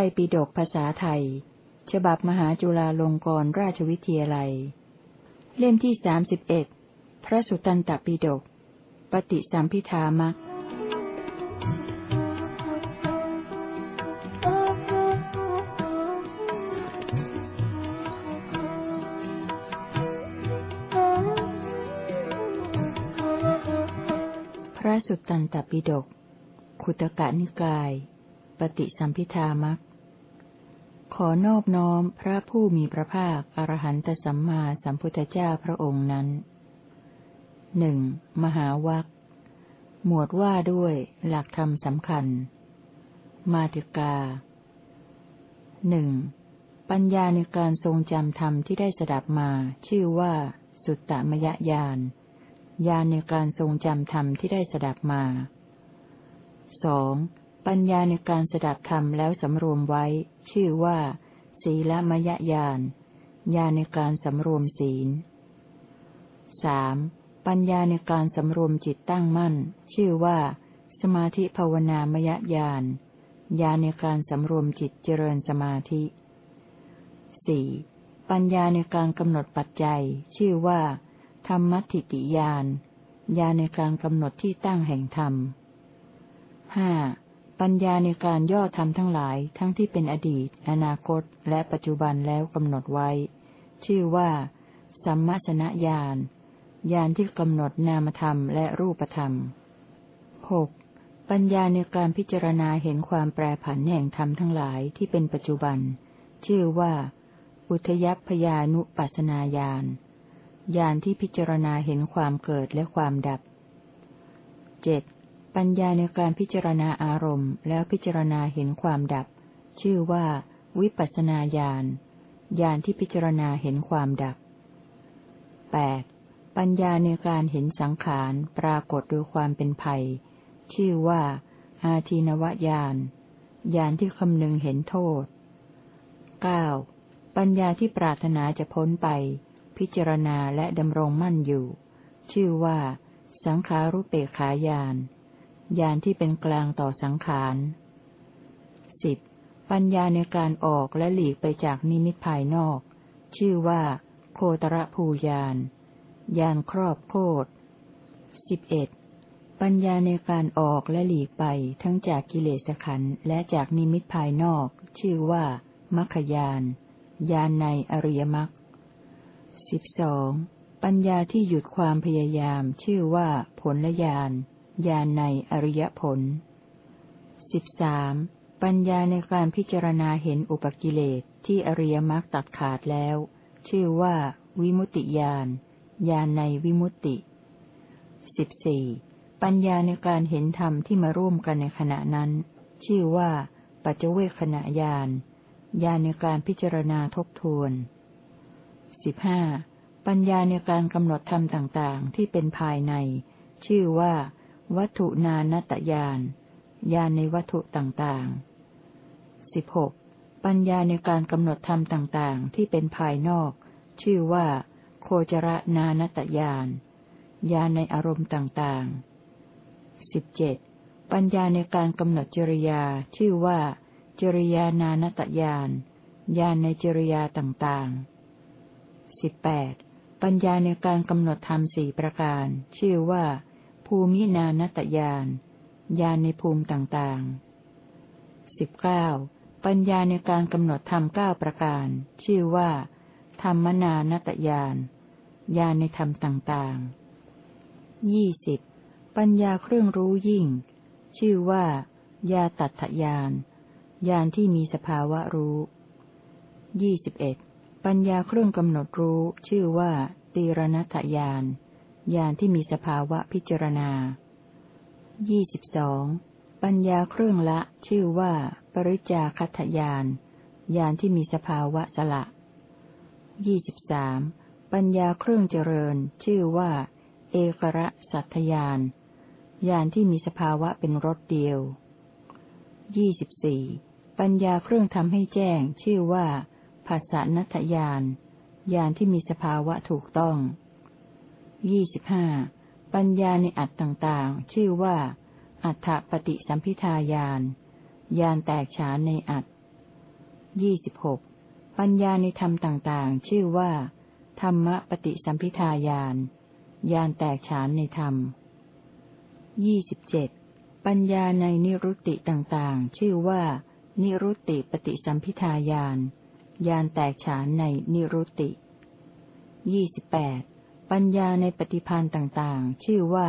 รปิฎกภาษาไทย ฉบับมหาจุฬาลงกรณราชวิทยาลัย เล่มที่สามสิบเอ็ดพระสุตตันตปิฎกปฏิสัมพิธามะพระสุตตันตปิฎกขุตกะนิกาย ปฏิสัมพิธามัก ขอนอบน้อมพระผู้มีพระภาคอรหันตสัมมาสัมพุทธเจ้าพระองค์นั้นหนึ่งมหาวัคหมวดว่าด้วยหลักธรรมสำคัญ มาติกาหนึ่งปัญญาในการทรงจำธรรมที่ได้สดับมา ชื่อว่า สุตตมยญาณญาณในการทรงจำธรรมที่ได้สดับมาสอง ปัญญาในการสดับธรรมแล้วสำรวมไว้ ชื่อว่า ศีลมยญาณญาณในการสำรวมศีลสปัญญาในการสำรวมจิตตั้งมั่น ชื่อว่า สมาธิภาวนามยญาณญาณในการสำรวมจิตเจริญสมาธิสี่ปัญญาในการกำหนดปัจจัย ชื่อว่า ธรรมทิติญาณญาณในการกำหนดที่ตั้งแห่งธรรมห้า ปัญญาในการย่อธรรมทั้งหลายทั้งที่เป็นอดีต อนาคต และปัจจุบันแล้วกำหนดไว้ ชื่อว่า สัมมาสนญาณญาณที่กำหนดนามธรรมและรูปธรรมหกปัญญาในการพิจารณาเห็นความแปรผันแห่งธรรมทั้งหลายที่เป็นปัจจุบัน ชื่อว่า อุทยพยานุปัสนาญาณญาณที่พิจารณาเห็นความเกิดและความดับ เจ็ด ปัญญาในการพิจารณาอารมณ์ แล้วพิจารณาเห็นความดับ ชื่อว่า วิปัสนาญาณญาณที่พิจารณาเห็นความดับ 8. ปัญญาในการเห็นสังขารปรากฏโดยความเป็นภัย ชื่อว่า อาทีนวญาณญาณที่คำนึงเห็นโทษ 9. ปัญญาที่ปรารถนาจะพ้นไป พิจารณาและดำรงมั่นอยู่ ชื่อว่า สังขารุเปขายาน ญาณที่เป็นกลางต่อสังขารสิบปัญญาในการออกและหลีกไปจากนิมิตภายนอก ชื่อว่า โคตรภูยานญาณครอบโคตสิบเอ็ดปัญญาในการออกและหลีกไปทั้งจากกิเลสขันและจากนิมิตภายนอก ชื่อว่ามัคคยานญาณในอริยมรรคสิบสองปัญญาที่หยุดความพยายามชื่อว่าผลญาณ ญาณในอริยผลสิบสามปัญญาในการพิจารณาเห็นอุปกิเลสที่อริยมรรคตัดขาดแล้ว ชื่อว่า วิมุตติญาณญาณในวิมุตติสิบสี่ปัญญาในการเห็นธรรมที่มาร่วมกันในขณะนั้น ชื่อว่า ปัจเจเวขณะญาณญาณในการพิจารณาทบทวนสิบห้าปัญญาในการกำหนดธรรมต่างๆ ที่เป็นภายใน ชื่อว่า วัตถุนานตยานญาณในวัตถุต่างๆสิบหกปัญญาในการกำหนดธรรมต่างๆ ที่เป็นภายนอก ชื่อว่า โคจรนานตยานญาณในอารมณ์ต่างๆสิบเจ็ดปัญญาในการกำหนดจริยา ชื่อว่า จริยานานตยานญาณในจริยาต่างๆสิบแปดปัญญาในการกำหนดธรรมสี่ประการ ชื่อว่า ภูมินานตยานญาณในภูมิต่างๆสิบเก้าปัญญาในการกำหนดธรรมเก้าประการ ชื่อว่า ธรรมนานตยานญาณในธรรมต่างๆยี่สิบปัญญาเครื่องรู้ยิ่ง ชื่อว่า ยาตัทยานญาณที่มีสภาวะรู้ยี่สิบเอ็ดปัญญาเครื่องกำหนดรู้ ชื่อว่าตีรณัตยาน ญาณที่มีสภาวะพิจารณา ยี่สิบสอง ปัญญาเครื่องละ ชื่อว่า ปริจาคัตยานยานที่มีสภาวะสละ ยี่สิบสาม ปัญญาเครื่องเจริญ ชื่อว่า เอกระสัทยานยานที่มีสภาวะเป็นรถเดียว ยี่สิบสี่ ปัญญาเครื่องทำให้แจ้ง ชื่อว่าภาษานัตยานยานที่มีสภาวะถูกต้อง ยี่สิบห้าปัญญาในอัตต่างๆ ชื่อว่า อัฏฐปฏิสัมพิทายานยานแตกฉานในอัตยี่สิบหกปัญญาในธรรมต่างๆ ชื่อว่า ธรรมปฏิสัมพิทายานยานแตกฉานในธรรมยี่สิบเจ็ดปัญญาในนิรุตติต่างๆ ชื่อว่า นิรุตติปฏิสัมพิทายานยานแตกฉานในนิรุตติยี่สิบแปด ปัญญาในปฏิพานต่างๆ ชื่อว่า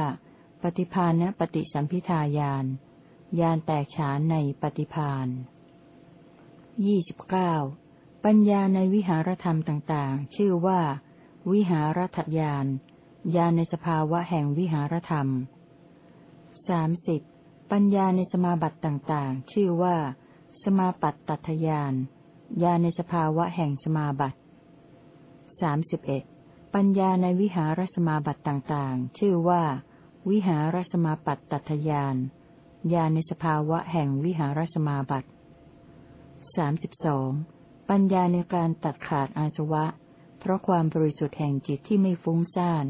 ปฏิพานปฏิสัมพิทายานยานแตกฉานในปฏิพานยี่สิบเก้าปัญญาในวิหารธรรมต่างๆ ชื่อว่า วิหารถยานญาณในสภาวะแห่งวิหารธรรมสามสิบปัญญาในสมาบัติต่างๆ ชื่อว่า สมาปัตตัทยานญาณในสภาวะแห่งสมาบัติสามสิบเอ็ด ปัญญาในวิหารสมาบัติต่างๆ ชื่อว่า วิหารสมาปัตตัทยานญาณในสภาวะแห่งวิหารสมาบัติสามสิบสองปัญญาในการตัดขาดอาสวะ เพราะความบริสุทธิ์แห่งจิตที่ไม่ฟุ้งซ่าน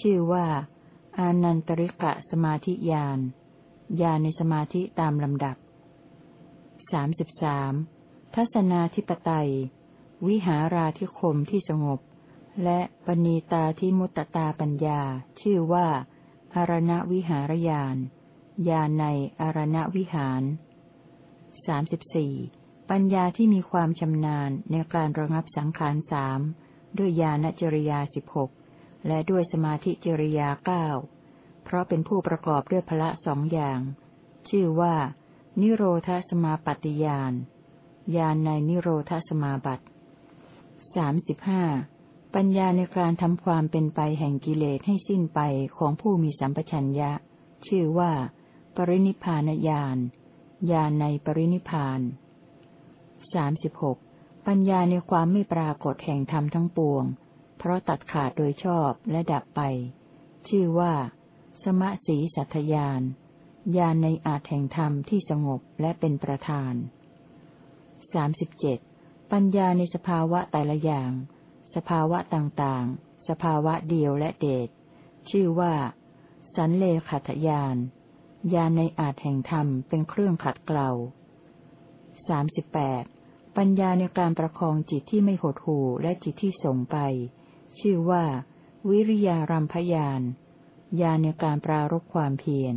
ชื่อว่า อานันตริกะสมาธิญาณญาณในสมาธิตามลำดับสามสิบสามทัศนาธิปไตย วิหาราธิคมที่สงบ และปณีตาที่มุตตาปัญญา ชื่อว่า อารณวิหารญาณญาณในอารณวิหารสามสิบสี่ปัญญาที่มีความชำนาญในการระงับสังขารสามด้วยญาณจริยาสิบหกและด้วยสมาธิจริยาเก้าเพราะเป็นผู้ประกอบด้วยพละสองอย่าง ชื่อว่า นิโรธสมาปฏิญาณญาณในนิโรธสมาบัติสามสิบห้า ปัญญาในการทำความเป็นไปแห่งกิเลสให้สิ้นไปของผู้มีสัมปชัญญะ ชื่อว่า ปรินิพานญาณญาณในปรินิพานสามสิบหกปัญญาในความไม่ปรากฏแห่งธรรมทั้งปวง เพราะตัดขาดโดยชอบและดับไป ชื่อว่า สมะสีสัทยานญาณในอาจแห่งธรรมที่สงบและเป็นประธานสามสิบเจ็ดปัญญาในสภาวะแต่ละอย่าง สภาวะต่างๆ สภาวะเดียวและเดช ชื่อว่า สันเลขัตยานญาณในอาจแห่งธรรมเป็นเครื่องขัดเกลาสามสิบแปดปัญญาในการประคองจิตที่ไม่หดหู่และจิตที่ส่งไป ชื่อว่า วิริยารัมพยานญาณในการปรารบความเพียร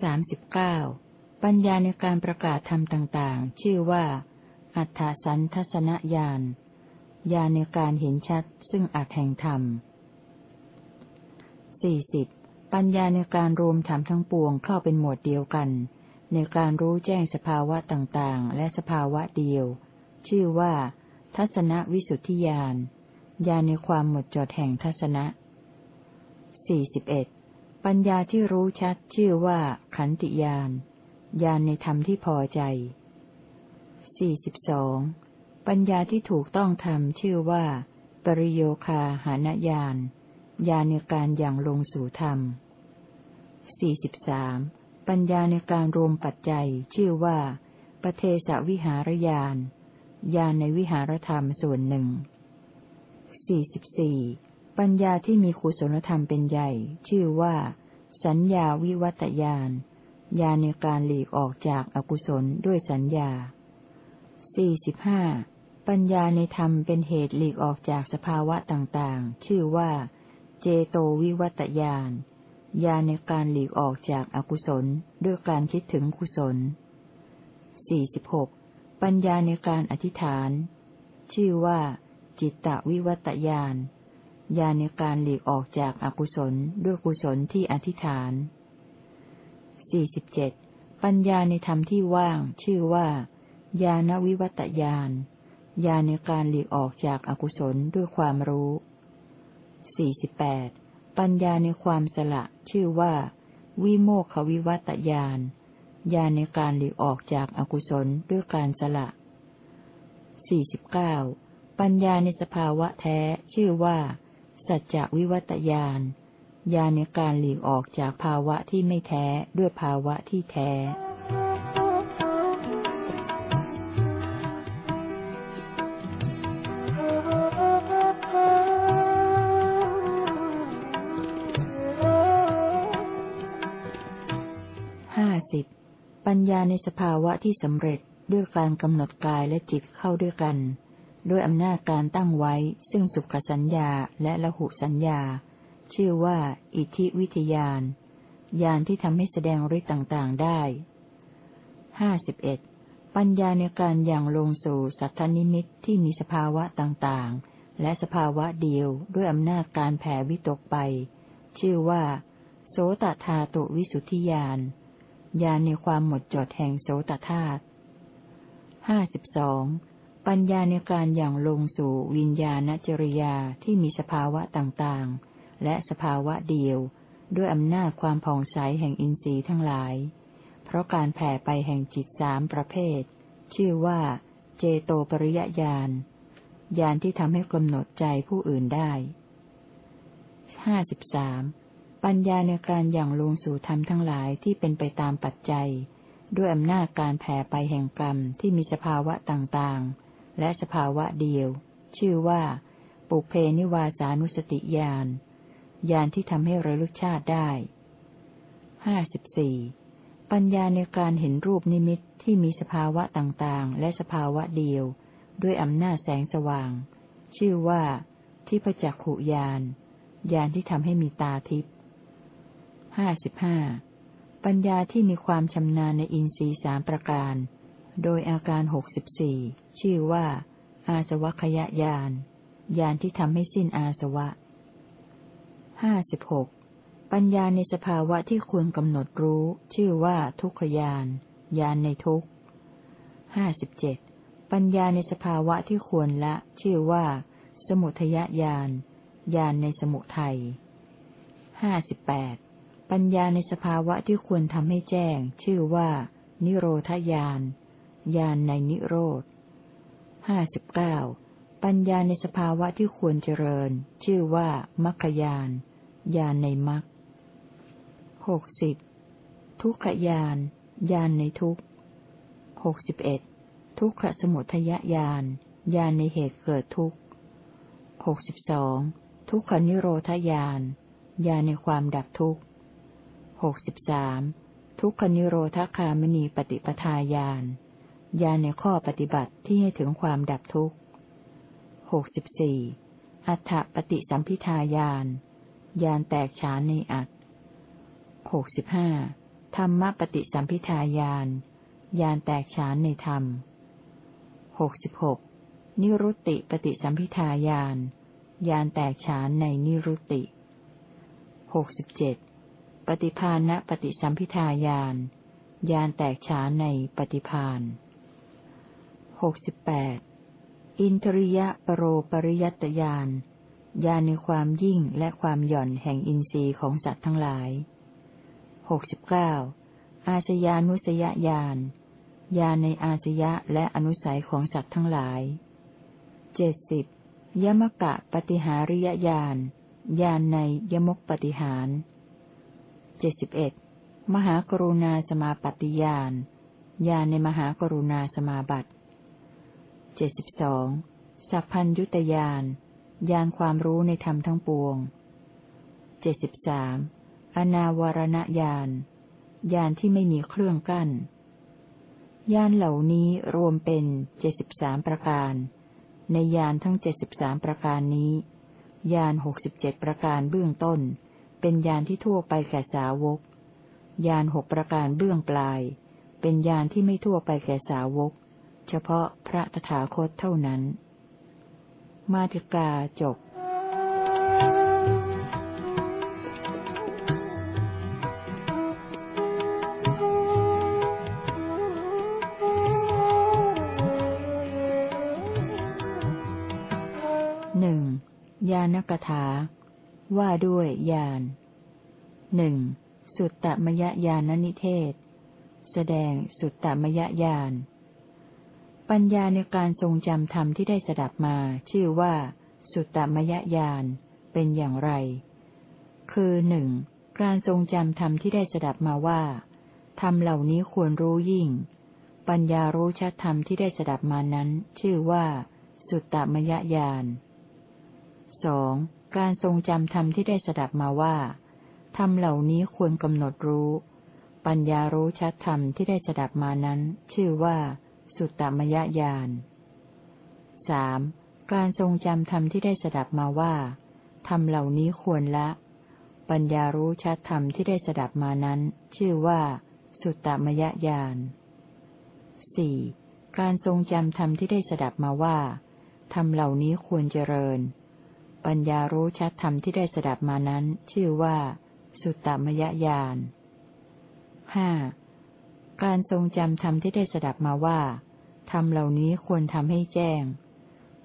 สามสิบเก้าปัญญาในการประกาศธรรมต่างๆ ชื่อว่า อัฏฐสันทัศนญาณ ญาณในการเห็นชัด ซึ่งอัตแห่งธรรมสี่สิบปัญญาในการรวมธรรมทั้งปวงเข้าเป็นหมวดเดียวกัน ในการรู้แจ้งสภาวะต่างๆ และสภาวะเดียว ชื่อว่า ทัศนวิสุทธิญาณญาณในความหมดจดแห่งทัศนะสี่สิบเอ็ดปัญญาที่รู้ชัดชื่อว่าขันติญาณญาณในธรรมที่พอใจสี่สิบสอง ปัญญาที่ถูกต้องทำชื่อว่า ปริโยคาหานญาณญาณในการอย่างลงสู่ธรรมสี่สิบสามปัญญาในการรวมปัจจัย ชื่อว่าปเทสวิหารญาณญาณในวิหารธรรมส่วนหนึ่งสี่สิบสี่ปัญญาที่มีคุศลธรรมเป็นใหญ่ ชื่อว่า สัญญาวิวัตญาณญาณในการหลีกออกจากอกุศลด้วยสัญญาสี่สิบห้า ปัญญาในธรรมเป็นเหตุหลีกออกจากสภาวะต่างๆ ชื่อว่า เจโตวิวัตญาณญาในการหลีกออกจากอากุศลด้วยการคิดถึงกุศล 46. ปัญญาในการอธิษฐาน ชื่อว่า จิตตวิวัตญาณญาในการหลีกออกจากอากุศลด้วยกุศลที่อธิษฐาน 47. ปัญญาในธรรมที่ว่าง ชื่อว่า ญาณวิวัตญาณ ญาในการหลีกออกจากอากุศลด้วยความรู้ 48. ปัญญาในความสละ ชื่อว่า วิโมกขวิวัตญาณ ญาณในการหลีกออกจากอากุศลด้วยการสละ 49. ปัญญาในสภาวะแท้ ชื่อว่า สัจจวิวัตญาณ ญาณในการหลีกออกจากภาวะที่ไม่แท้ด้วยภาวะที่แท้ ปัญญาในสภาวะที่สำเร็จด้วยการกำหนดกายและจิตเข้าด้วยกัน ด้วยอำนาจการตั้งไว้ ซึ่งสุขสัญญาและละหุสัญญา ชื่อว่า อิทธิวิทยานญาณที่ทำให้แสดงฤทธิ์ต่างๆได้ห้าสิบเอ็ดปัญญาในการอย่างลงสู่สัทธนิมิตที่มีสภาวะต่างๆ และสภาวะเดียวด้วยอำนาจการแผ่วิตกไป ชื่อว่า โสตธาตุวิสุทธิญาณ ญาณในความหมดจดแห่งโสตธาตุห้าสิบสองปัญญาในการอย่างลงสู่วิญญาณจริยาที่มีสภาวะต่างๆ และสภาวะเดียว ด้วยอำนาจความผ่องใสแห่งอินทรีย์ทั้งหลาย เพราะการแผ่ไปแห่งจิตสามประเภท ชื่อว่า เจโตปริยญาณญาณที่ทำให้กำหนดใจผู้อื่นได้ห้าสิบสาม ปัญญาในการอย่างลงสู่ธรรมทั้งหลายที่เป็นไปตามปัจจัย ด้วยอำนาจการแผ่ไปแห่งกรรมที่มีสภาวะต่างๆ และสภาวะเดียว ชื่อว่า ปุเพนิวาสานุสติญาณญาณที่ทำให้ระลึกชาติได้ห้าสิบสี่ปัญญาในการเห็นรูปนิมิตที่มีสภาวะต่างๆ และสภาวะเดียว ด้วยอำนาจแสงสว่าง ชื่อว่า ที่พจักขุญาณญาณที่ทำให้มีตาทิพย์ ห้าสิบห้าปัญญาที่มีความชำนาญในอินทรีย์สามประการ โดยอาการหกสิบสี่ชื่อว่า อาสวัคยญาณญาณที่ทำให้สิ้นอาสวะห้าสิบหกปัญญาในสภาวะที่ควรกำหนดรู้ ชื่อว่าทุกขญาณญาณในทุกห้าสิบเจ็ดปัญญาในสภาวะที่ควรละ ชื่อว่า สมุทยญาณญาณในสมุทัยห้าสิบแปด ปัญญาในสภาวะที่ควรทำให้แจ้ง ชื่อว่า นิโรธญาณญาณในนิโรธห้าสิบเก้าปัญญาในสภาวะที่ควรเจริญ ชื่อว่ามัคคยานญาณในมัคหกสิบทุกขญาณญาณในทุกหกสิบเอ็ดทุกขสมุทยญาณญาณในเหตุเกิดทุกหกสิบสองทุกขนิโรธญาณญาณในความดับทุกข์ หกสิบสามทุกขนิโรธคามณีปฏิปทาญาณญาณในข้อปฏิบัติที่ให้ถึงความดับทุกข์หกสิบสี่อัฏฐปฏิสัมพิทาญาณญาณแตกฉานในอัตหกสิบห้าธรรมปฏิสัมพิทาญาณญาณแตกฉานในธรรมหกสิบหกนิรุตติปฏิสัมพิทาญาณญาณแตกฉานในนิรุตติหกสิบเจ็ด ปฏิภาณปฏิสัมพิทายานยานแตกฉานในปฏิพานหกสิบแปดอินทริยะปรโรปริยัตยานยานในความยิ่งและความหย่อนแห่งอินทรีย์ของสัตว์ทั้งหลายหกสิบเก้าอาสยานุสยญาณญาณในอาสยะและอนุสัยของสัตว์ทั้งหลายเจ็ดสิบยมกะปฏิหาริยญาณญาณในยมกปฏิหาร เจ็ดสิบเอ็ดมหากรุณาสมาปฏิญาณญาณในมหากรุณาสมาบัติเจ็ดสิบสองสัพพัญยุตยานญาณความรู้ในธรรมทั้งปวงเจ็ดสิบสามอนาวรณญาณญาณที่ไม่มีเครื่องกั้นญาณเหล่านี้รวมเป็นเจ็ดสิบสามประการ ในญาณทั้งเจ็ดสิบสามประการนี้ญาณหกสิบเจ็ดประการเบื้องต้น เป็นญาณที่ทั่วไปแก่สาวกญาณหกประการเบื้องปลาย เป็นญาณที่ไม่ทั่วไปแก่สาวก เฉพาะพระตถาคตเท่านั้น มาติกาจบหนึ่งญาณกถา ว่าด้วยญาณหนึ่งสุตตมยญาณนิเทศ แสดงสุตตมยญาณปัญญาในการทรงจำธรรมที่ได้สดับมา ชื่อว่า สุตตมยญาณเป็นอย่างไร คือหนึ่งการทรงจำธรรมที่ได้สดับมาว่าธรรมเหล่านี้ควรรู้ยิ่ง ปัญญารู้ชัดธรรมที่ได้สดับมานั้น ชื่อว่า สุตตมยญาณสอง การทรงจำธรรมที่ได้สดับมาว่าธรรมเหล่านี้ควรกำหนดรู้ ปัญญารู้ชัดธรรมที่ได้สดับมานั้น ชื่อว่า สุตตมยญาณสามการทรงจำธรรมที่ได้สดับมาว่าธรรมเหล่านี้ควรละ ปัญญารู้ชัดธรรมที่ได้สดับมานั้น ชื่อว่า สุตตมยญาณสี่การทรงจำธรรมที่ได้สดับมาว่าธรรมเหล่านี้ควรเจริญ ปัญญารู้ชัดธรรมที่ได้สดับมานั้น ชื่อว่า สุตตมยญาณห้าการทรงจำธรรมที่ได้สดับมาว่าธรรมเหล่านี้ควรทำให้แจ้ง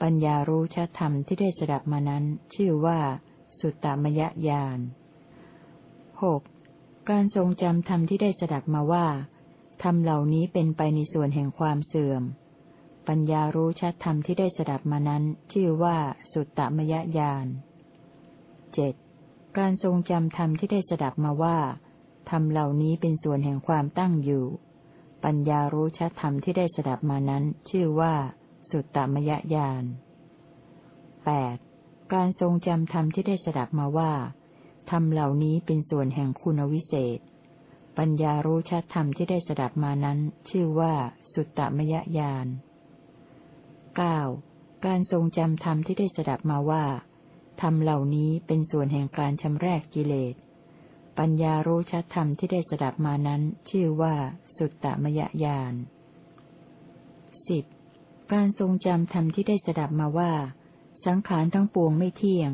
ปัญญารู้ชัดธรรมที่ได้สดับมานั้น ชื่อว่า สุตตมยญาณหกการทรงจำธรรมที่ได้สดับมาว่าธรรมเหล่านี้เป็นไปในส่วนแห่งความเสื่อม ปัญญารู้ชัดธรรมที่ได้สดับมานั้น ชื่อว่าสุตตมยญาณเจ็ดการทรงจำธรรมที่ได้สดับมาว่าธรรมเหล่านี้เป็นส่วนแห่งความตั้งอยู่ ปัญญารู้ชัดธรรมที่ได้สดับมานั้น ชื่อว่า สุตตมยญาณแปดการทรงจำธรรมที่ได้สดับมาว่าธรรมเหล่านี้เป็นส่วนแห่งคุณวิเศษ ปัญญารู้ชัดธรรมที่ได้สดับมานั้น ชื่อว่า สุตตมยญาณ เก้าการทรงจำธรรมที่ได้สดับมาว่าธรรมเหล่านี้เป็นส่วนแห่งการชำแรกกิเลส ปัญญารู้ชัดธรรมที่ได้สดับมานั้น ชื่อว่าสุตตมยญาณสิบการทรงจำธรรมที่ได้สดับมาว่า สังขารทั้งปวงไม่เที่ยง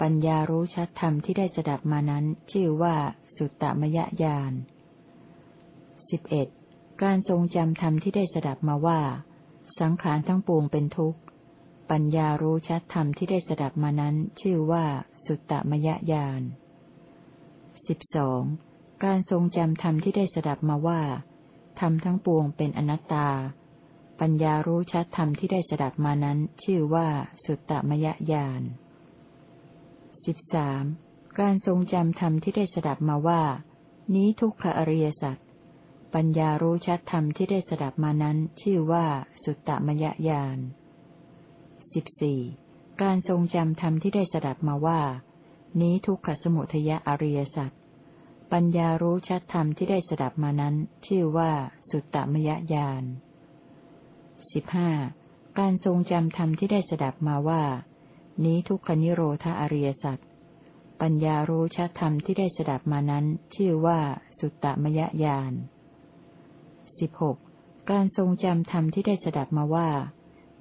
ปัญญารู้ชัดธรรมที่ได้สดับมานั้น ชื่อว่าสุตตมยญาณสิบเอ็ดการทรงจำธรรมที่ได้สดับมาว่า สังขารทั้งปวงเป็นทุกข์ ปัญญารู้ชัดธรรมที่ได้สดับมานั้น ชื่อว่าสุตตมยญาณสิบสองการทรงจำธรรมที่ได้สดับมาว่าธรรมทั้งปวงเป็นอนัตตา ปัญญารู้ชัดธรรมที่ได้สดับมานั้น ชื่อว่าสุตตมยญาณสิบสามการทรงจำธรรมที่ได้สดับมาว่า นี้ทุกขอริยสัจ ปัญญารู้ชัดธรรมที่ได้สดับมานั้น ชื่อว่าสุตตมยญาณสิบสี่การทรงจำธรรมที่ได้สดับมาว่า นี้ทุกขสมุทยอริยสัจปัญญารู้ชัดธรรมที่ได้สดับมานั้น ชื่อว่าสุตตมยญาณสิบห้าการทรงจำธรรมที่ได้สดับมาว่า นี้ทุกขนิโรธอริยสัจปัญญารู้ชัดธรรมที่ได้สดับมานั้น ชื่อว่าสุตตมยญาณ สิบหกการทรงจำธรรมที่ได้สดับมาว่า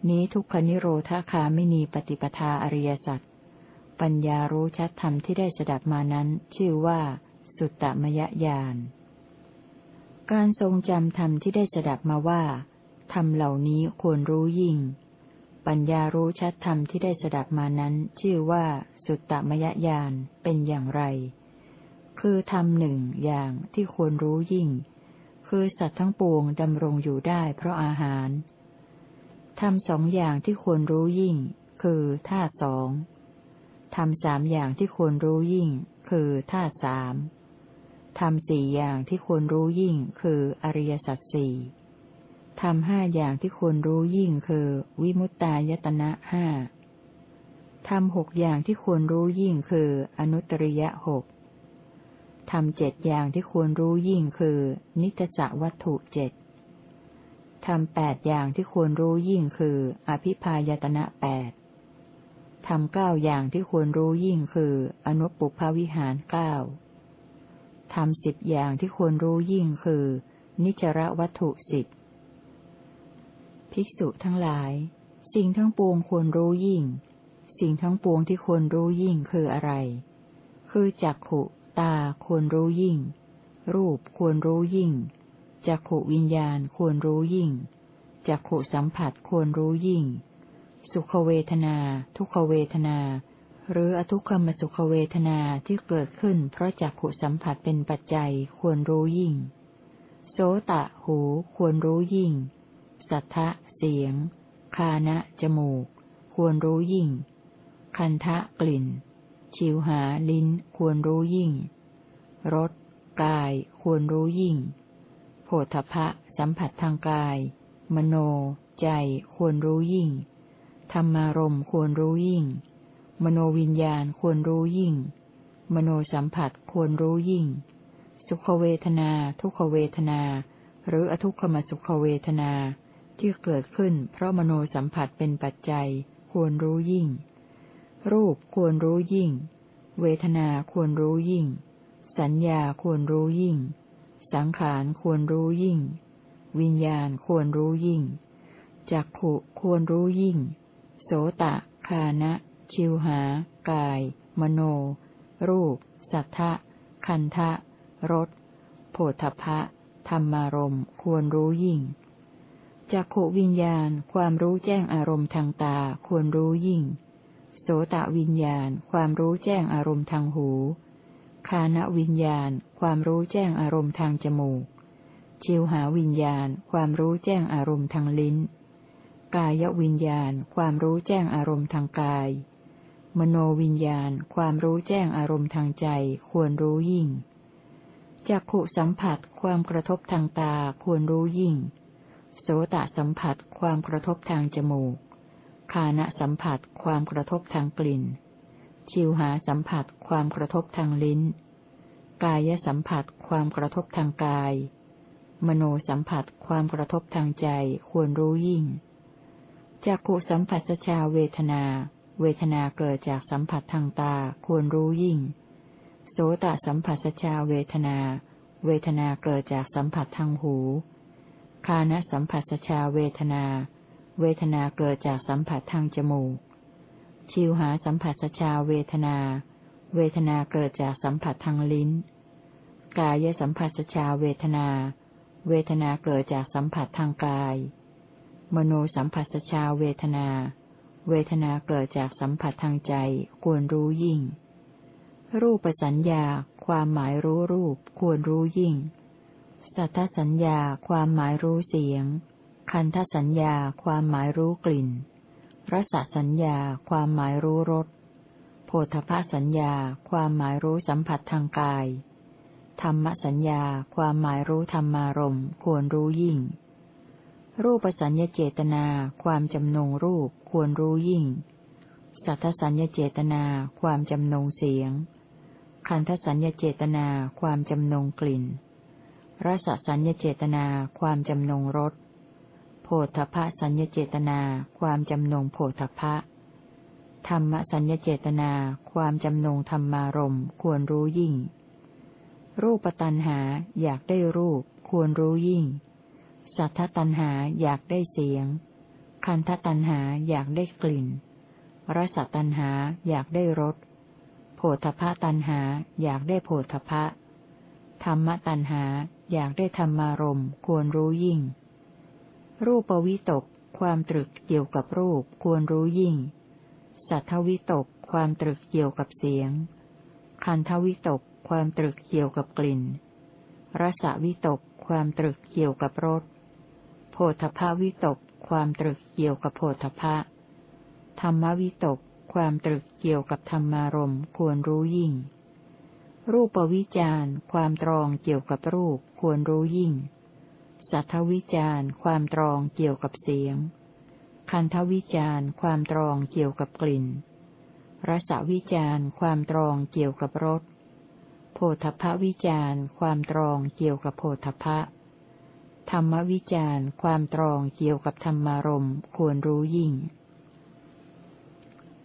นี้ทุกขนิโรธาคาไม่มีปฏิปทาอริยสัจปัญญารู้ชัดธรรมที่ได้สดับมานั้น ชื่อว่า สุตตมยญาณการทรงจำธรรมที่ได้สดับมาว่าธรรมเหล่านี้ควรรู้ยิ่ง ปัญญารู้ชัดธรรมที่ได้สดับมานั้น ชื่อว่า สุตตมยญาณเป็นอย่างไร คือธรรมหนึ่งอย่างที่ควรรู้ยิ่ง คือสัตว์ทั้งปวงดำรงอยู่ได้เพราะอาหารทำสองอย่างที่ควรรู้ยิ่ง คือธาตุสองทำสามอย่างที่ควรรู้ยิ่ง คือธาตุสามทำสี่อย่างที่ควรรู้ยิ่ง คืออริยสัจสี่ทำห้าอย่างที่ควรรู้ยิ่ง คือ วิมุตตายตนะห้าทำหกอย่างที่ควรรู้ยิ่งคืออนุตริยะหก ทำเจ็ดอย่างที่ควรรู้ยิ่งคือ นิจจวัตถุเจ็ดทำแปดอย่างที่ควรรู้ยิ่งคือ อภิพายตนะแปดทำเก้าอย่างที่ควรรู้ยิ่งคือ อนุปุพวิหารเก้าทำสิบอย่างที่ควรรู้ยิ่งคือ นิจระวัตถุสิบภิกษุทั้งหลาย สิ่งทั้งปวงควรรู้ยิ่ง สิ่งทั้งปวงที่ควรรู้ยิ่งคืออะไร คือจักขุ ตาควรรู้ยิ่ง รูปควรรู้ยิ่งจักขวิญญาณควรรู้ยิ่งจักขสัมผัสควรรู้ยิ่ง สุขเวทนา ทุกขเวทนา หรืออทุกขมสุขเวทนาที่เกิดขึ้น เพราะจักขสัมผัสเป็นปัจจัยควรรู้ยิ่ง โสตะหูควรรู้ยิ่ง สัทธะเสียง คานะจมูก ควรรู้ยิ่ง คันทะกลิ่น ชิวหาลิ้นควรรู้ยิ่งรสกายควรรู้ยิ่งโผฏฐะสัมผัสทางกาย มโน ใจควรรู้ยิ่ง ธรรมารมควรรู้ยิ่ง มโนวิญญาณควรรู้ยิ่ง มโนสัมผัสควรรู้ยิ่ง สุขเวทนา ทุกขเวทนา หรืออทุกขมสุขเวทนาที่เกิดขึ้น เพราะมโนสัมผัสเป็นปัจจัยควรรู้ยิ่ง รูปควรรู้ยิ่ง เวทนาควรรู้ยิ่ง สัญญาควรรู้ยิ่ง สังขารควรรู้ยิ่ง วิญญาณควรรู้ยิ่ง จักขุควรรู้ยิ่ง โสตะ คานะ ชิวหา กาย มโน รูป สัทธะ คันทะรสโผฏฐะธรรมารมควรรู้ยิ่งจักขุวิญญาณความรู้แจ้งอารมณ์ทางตาควรรู้ยิ่ง โสตะวิญญาณ ความรู้แจ้งอารมณ์ทางหู คานวิญญาณ ความรู้แจ้งอารมณ์ทางจมูก ชิวหาวิญญาณ ความรู้แจ้งอารมณ์ทางลิ้น กายวิญญาณ ความรู้แจ้งอารมณ์ทางกาย มโนวิญญาณ ความรู้แจ้งอารมณ์ทางใจ ควรรู้ยิ่งจักขุสัมผัส ความกระทบทางตา ควรรู้ยิ่ง โสตสัมผัส ความกระทบทางจมูกานะสัมผัสความกระทบทางกลิ่น ชิวหาสัมผัสความกระทบทางลิ้น กายสัมผัสความกระทบทางกาย มโนสัมผัสความกระทบทางใจควรรู้ยิ่งจักขุสัมผัสชาเวทนา เวทนาเกิดจากสัมผัสทางตาควรรู้ยิ่ง โสตสัมผัสชาเวทนา เวทนาเกิดจากสัมผัสทางหู คานะสัมผัสชาเวทนาเเวทนาเกิดจากสัมผัสทางจมูก ชิวหาสัมผัสชาเวทนา เวทนาเกิดจากสัมผัสทางลิ้น กายสัมผัสชาเวทนา เวทนาเกิดจากสัมผัสทางกาย มโนสัมผัสชาเวทนา เวทนาเกิดจากสัมผัสทางใจควรรู้ยิ่ง รูปสัญญา ความหมายรู้รูปควรรู้ยิ่ง สัทธสัญญา ความหมายรู้เสียง คันธสัญญาความหมายรู้กลิ่น รสสัญญาความหมายรู้รส โพธพสัญญาความหมายรู้สัมผัสทางกาย ธรรมสัญญาความหมายรู้ธรรมารมควรรู้ยิ่ง รูปสัญญาเจตนาความจำนงรูปควรรู้ยิ่ง สัทธสัญญาเจตนาความจำนงเสียง คันทสัญญเจตนาความจำนงกลิ่น รสสัญญเจตนาความจำนงรส โพธพสัญญเจตนา ความจำนงโพธพะ ธรรมสัญญเจตนา ความจำนงธรรมารมควรรู้ยิ่ง รูปตัณหาอยากได้รูป ควรรู้ยิ่ง สัทธตัณหาอยากได้เสียง คันทตัณหาอยากได้กลิ่นรสตัณหาอยากได้รสโพธพะตันหาอยากได้โพธพะ ธรรมตันหาอยากได้ธรรมารมควรรู้ยิ่ง รูปวิตก ความตรึกเกี่ยวกับรูปควรรู้ยิ่ง สัทธวิตก ความตรึกเกี่ยวกับเสียง คันทวิตก ความตรึกเกี่ยวกับกลิ่น รสวิตก ความตรึกเกี่ยวกับรส โพธพาวิตก ความตรึกเกี่ยวกับโพธพะธรรมวิตก ความตรึกเกี่ยวกับธรรมารมควรรู้ยิ่ง รูปวิจารความตรองเกี่ยวกับรูปควรรู้ยิ่ง สัทธวิจารความตรองเกี่ยวกับเสียง คันทวิจารความตรองเกี่ยวกับกลิ่น รสวิจารความตรองเกี่ยวกับรส โพธพวิจารความตรองเกี่ยวกับโพธพะธรรมวิจารความตรองเกี่ยวกับธรรมารมควรรู้ยิ่ง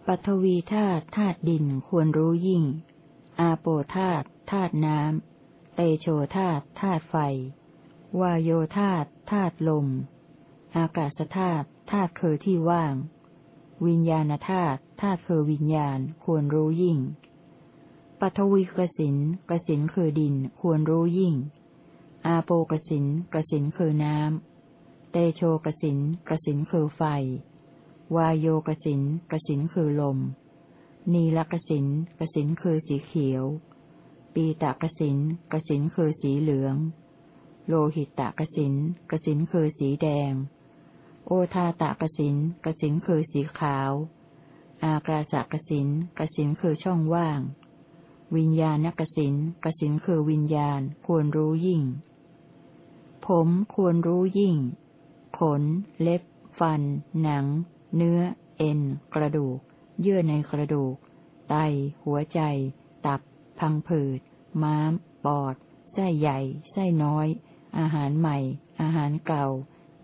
ปัทวีธาตุธาตุดินควรรู้ยิ่ง อาโปธาตุธาตุน้ำ เตโชธาตุธาตุไฟ วายโยธาตธาตุลม อากาศธาตุธาตุคือที่ว่าง วิญญาณธาตุธาตุคือวิญญาณควรรู้ยิ่ง ปัทวีกสินกสินคือดินควรรู้ยิ่ง อาโปกสินกสินคือน้ำ เตโชกสินกสินคือไฟ วายโยกสินกสินคือลม นีลกสินกสินคือสีเขียว ปีตากสินกสินคือสีเหลือง โลหิตตากสินกสินคือสีแดง โอทาตากสินกสินคือสีขาว อากาสกสินกสินคือช่องว่าง วิญญาณกสินกสินคือวิญญาณควรรู้ยิ่ง ผมควรรู้ยิ่ง ขน เล็บ ฟัน หนัง เนื้อ เอ็น กระดูก เยื่อในกระดูก ไต หัวใจ ตับ พังผืด ม้าม ปอด ไส้ใหญ่ ไส้น้อย อาหารใหม่ อาหารเก่า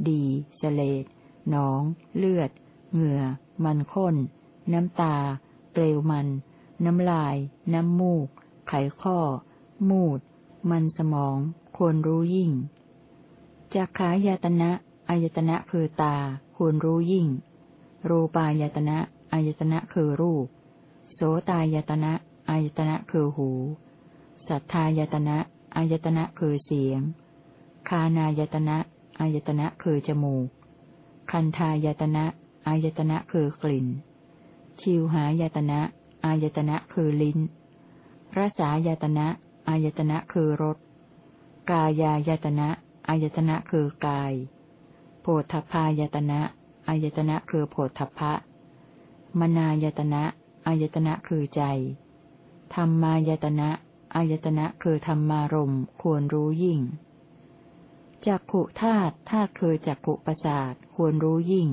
ดีสเลดหนอง เลือด เหงื่อ มันข้น น้ำตา เปลวมัน น้ำลาย น้ำมูก ไขข้อ มูด มันสมอง ควรรู้ยิ่งจากขายาตนะอายตนะคือตา ควรรู้ยิ่ง รูปายตนะอายตนะคือรูป โสตายตนะอายตนะคือหู สัทธายตนะอายตนะคือเสียง คานายตนะ อายตนะคือจมูก คันทายตนะ อายตนะคือกลิ่น ชิวหายตนะ อายตนะคือลิ้น รสายตนะ อายตนะคือรส กายายตนะ อายตนะคือกาย โพธพายตนะ อายตนะคือโพธพะ มนายตนะ อายตนะคือใจ ธรรมายตนะ อายตนะคือธรรมารมควรรู้ยิ่ง จักขุธาตุธาตุคือจักขุประสาทควรรู้ยิ่ง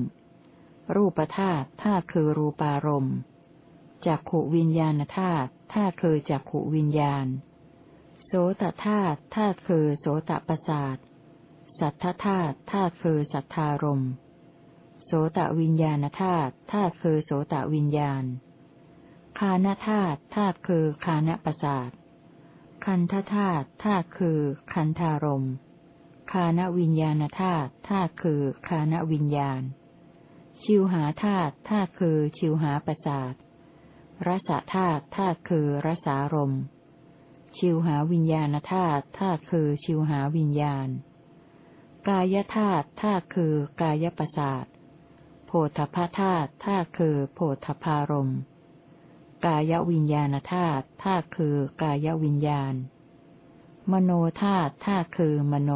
รูปธาตุธาตุคือรูปารมณ์จักขุวิญญาณธาตุธาตุคือจักขุวิญญาณ โสตธาตุธาตุคือโสตประสาทสัทธธาตุธาตุคือสัทธารมโสตวิญญาณธาตุธาตุคือโสตวิญญาณ คานธาตุธาตุคือคานประสาทคันธธาตุธาตุคือคันธารมณ์ คานวิญญาณธาตุธาตุคือคานวิญญาณ ชิวหาธาตุธาตุคือชิวหาประสาทรสธาตุธาตุคือรสารมชิวหาวิญญาณธาตุธาตุคือชิวหาวิญญาณ กายธาตุธาตุคือกายประสาทโพธพธาตุธาตุคือโพธพารมกายวิญญาณธาตุธาตุคือกายวิญญาณ มโนธาตุธาตุคือมโน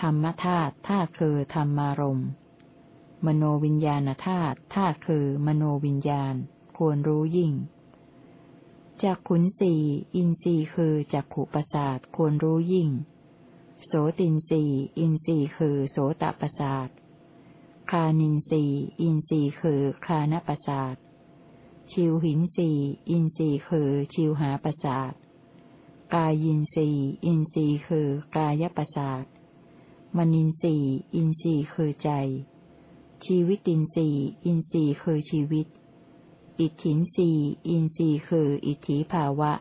ธรรมธาตุธาตุคือธรรมารมมโนวิญญาณธาตุธาตุคือ มโนวิญญาณ ควรรู้ยิ่งจากขุนสีอินทรีย์คือจักขุประสาทควรรู้ยิ่ง โสตินทรีอินทรีย์คือโสตประสาทฆานินทรีอินทรีย์คือฆานประสาทชิวหินทรีอินทรีย์คือชิวหาประสาทกายินทรีอินทรีย์คือกายประสาท มนินทรีอินทรีย์คือใจ ชีวิตินทรีอินทรีย์คือชีวิต อิตถินทรีอินทรีย์คืออิตถีภาวะ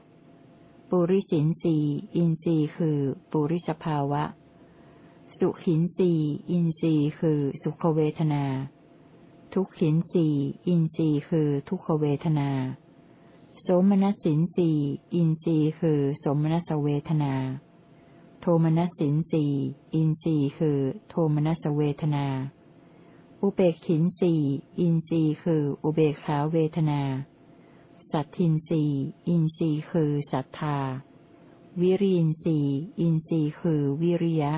ปุริสินทรีอินทรีย์คือปุริสภาวะ สุขินทรีอินทรีย์คือสุขเวทนา ทุกขินทรีอินทรีย์คือทุกขเวทนาโสมนัสสินทรีอินทรีย์คือโสมนัสเวทนา โทมนัสสินทรีอินทรีย์คือ โทมนัสเวทนา อุเปกขินทรีอินทรีย์คือ อุเบกขาเวทนา สัทธินทรีอินทรีย์คือศรัทธา วิริยินทรีอินทรีย์คือวิริยะ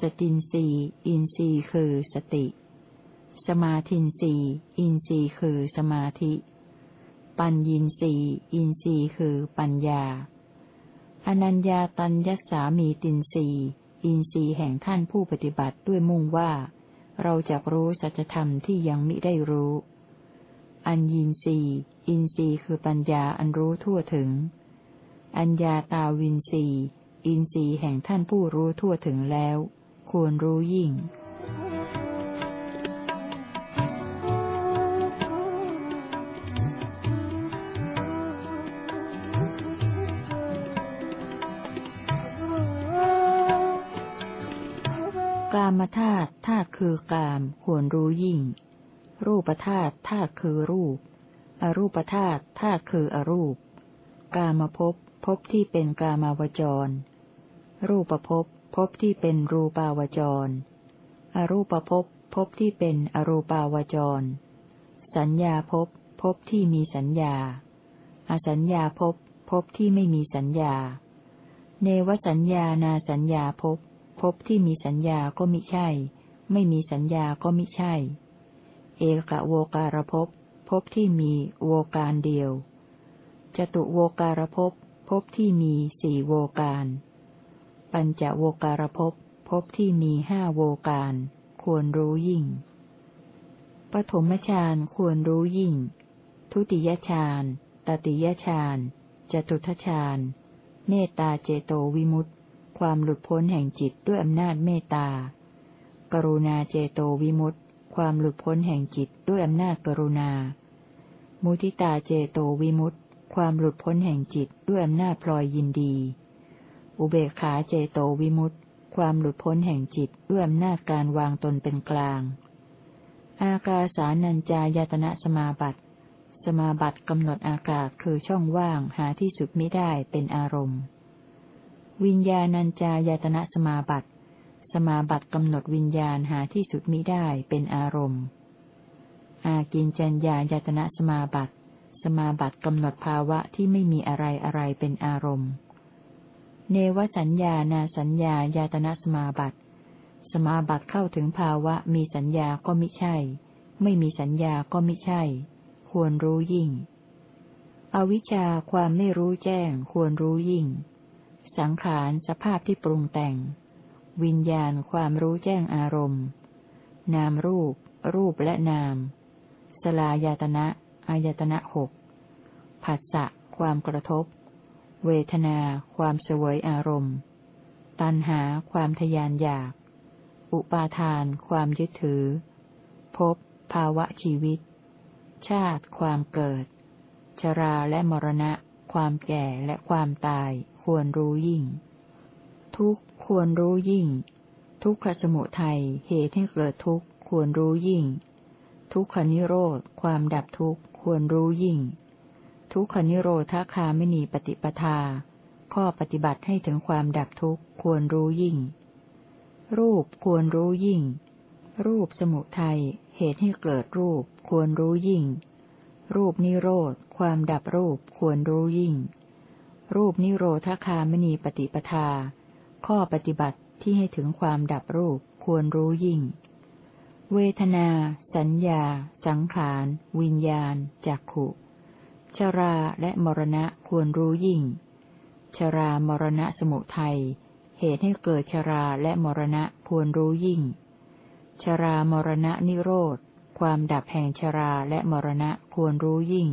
สตินทรีอินทรีย์คือสติ สมาธินทรีอินทรีย์คือสมาธิ ปัญญินทรีอินทรีย์คือปัญญา อนัญญาตัญญัสสามีตินทรีอินทรีย์แห่งท่านผู้ปฏิบัติด้วยมุ่งว่า เราจะรู้สัจธรรมที่ยังมิได้รู้ อัญญินทรีย์อินทรีย์คือปัญญาอันรู้ทั่วถึง อัญญาตาวินทรีย์อินทรีย์แห่งท่านผู้รู้ทั่วถึงแล้ว ควรรู้ยิ่ง กามธาตุธาตุคือกามควรรู้ยิ่ง รูปธาตุธาตุคือรูป อรูปธาตุธาตุคืออรูป กามภพภพที่เป็นกามาวจร รูปภพภพที่เป็นรูปาวจร อรูปภพภพที่เป็นอรูปาวจร สัญญาภพภพที่มีสัญญา อสัญญาภพภพที่ไม่มีสัญญา เนวสัญญานาสัญญาภพ ภพที่มีสัญญาก็มิใช่ ไม่มีสัญญาก็มิใช่ เอกะโวการภพภพที่มีโวการเดียว จตุโวการภพภพที่มีสี่โวการ ปัญจโวการภพภพที่มีห้าโวการ ควรรู้ยิ่ง ปฐมฌานควรรู้ยิ่ง ทุติยฌาน ตติยฌาน จตุทฌานเมตตาเจโตวิมุตติ ความหลุดพ้นแห่งจิตด้วยอำนาจเมตตา กรุณาเจโตวิมุตติ ความหลุดพ้นแห่งจิตด้วยอำนาจกรุณา มุทิตาเจโตวิมุตติ ความหลุดพ้นแห่งจิตด้วยอำนาจพลอยยินดี อุเบกขาเจโตวิมุตติ ความหลุดพ้นแห่งจิตด้วยอำนาจการวางตนเป็นกลาง อากาสานัญจายตนะสมาบัติ สมาบัติกำหนดอากาศคือช่องว่างหาที่สุดมิได้เป็นอารมณ์ วิญญาณัญจายตนะสมาบัติ สมาบัติกำหนดวิญญาณหาที่สุดมิได้เป็นอารมณ์ อากินจัญญายตนะสมาบัติ สมาบัติกำหนดภาวะที่ไม่มีอะไรอะไรเป็นอารมณ์ เนวสัญญานาสัญญายตนะสมาบัติ สมาบัติเข้าถึงภาวะมีสัญญาก็มิใช่ ไม่มีสัญญาก็มิใช่ ควรรู้ยิ่ง อวิชชาความไม่รู้แจ้งควรรู้ยิ่ง สังขารสภาพที่ปรุงแต่ง วิญญาณความรู้แจ้งอารมณ์ นามรูป รูปและนาม สลายตนะอายตนะหกผัสสะความกระทบ เวทนา ความเสวยอารมณ์ ตัณหาความทยานอยาก อุปาทาน ความยึดถือภพภาวะชีวิต ชาติ ความเกิด ชราและมรณะ ความแก่และความตาย ควรรู้ยิ่ง ทุกควรรู้ยิ่ง ทุกขสมุทัยเหตุให้เกิดทุกข์ควรรู้ยิ่ง ทุกขนิโรธความดับทุกข์ควรรู้ยิ่ง ทุกขนิโรธาคาไม่มีปฏิปทา ข้อปฏิบัติให้ถึงความดับทุกข์ควรรู้ยิ่ง รูปควรรู้ยิ่ง รูปสมุทัยเหตุให้เกิดรูปควรรู้ยิ่ง รูปนิโรธ ความดับรูปควรรู้ยิ่ง รูปนิโรธคามณีปฏิปทา ข้อปฏิบัติที่ให้ถึงความดับรูปควรรู้ยิ่ง เวทนา สัญญา สังขาร วิญญาณ จักขุชราและมรณะควรรู้ยิ่ง ชรามรณะสมุทัย เหตุให้เกิดชราและมรณะควรรู้ยิ่ง ชรามรณะนิโรธ ความดับแห่งชราและมรณะควรรู้ยิ่ง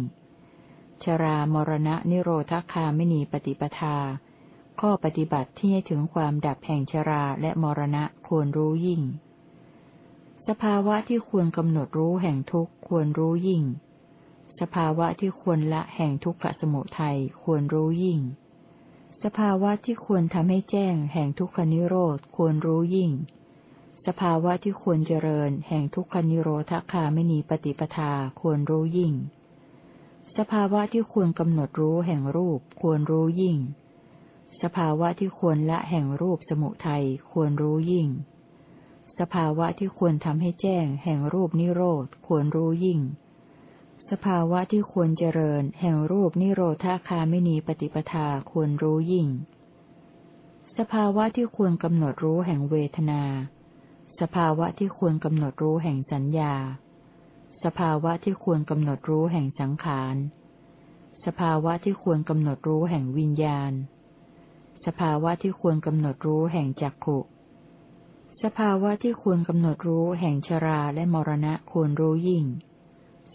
ชรามรณะนิโรธคาไม่นีปฏิปทา ข้อปฏิบัติที่ให้ถึงความดับแห่งชราและมรณะควรรู้ยิ่ง สภาวะที่ควรกำหนดรู้แห่งทุกข์ควรรู้ยิ่ง สภาวะที่ควรละแห่งทุกขสมุทัยควรรู้ยิ่ง สภาวะที่ควรทำให้แจ้งแห่งทุกขนิโรธควรรู้ยิ่ง สภาวะที่ควรเจริญแห่งทุกขนิโรธคาไม่มีปฏิปทาควรรู้ยิ่ง สภาวะที่ควรกำหนดรู้แห่งรูปควรรู้ยิ่ง สภาวะที่ควรละแห่งรูปสมุทัยควรรู้ยิ่ง สภาวะที่ควรทำให้แจ้งแห่งรูปนิโรธควรรู้ยิ่ง สภาวะที่ควรเจริญแห่งรูปนิโรธาคาไม่มีปฏิปทาควรรู้ยิ่ง สภาวะที่ควรกำหนดรู้แห่งเวทนา สภาวะที่ควรกำหนดรู้แห่งสัญญา สภาวะที่ควรกำหนดรู้แห่งสังขาร สภาวะที่ควรกำหนดรู้แห่งวิญญาณ สภาวะที่ควรกำหนดรู้แห่งจักขุสภาวะที่ควรกำหนดรู้แห่งชราและมรณะควรรู้ยิ่ง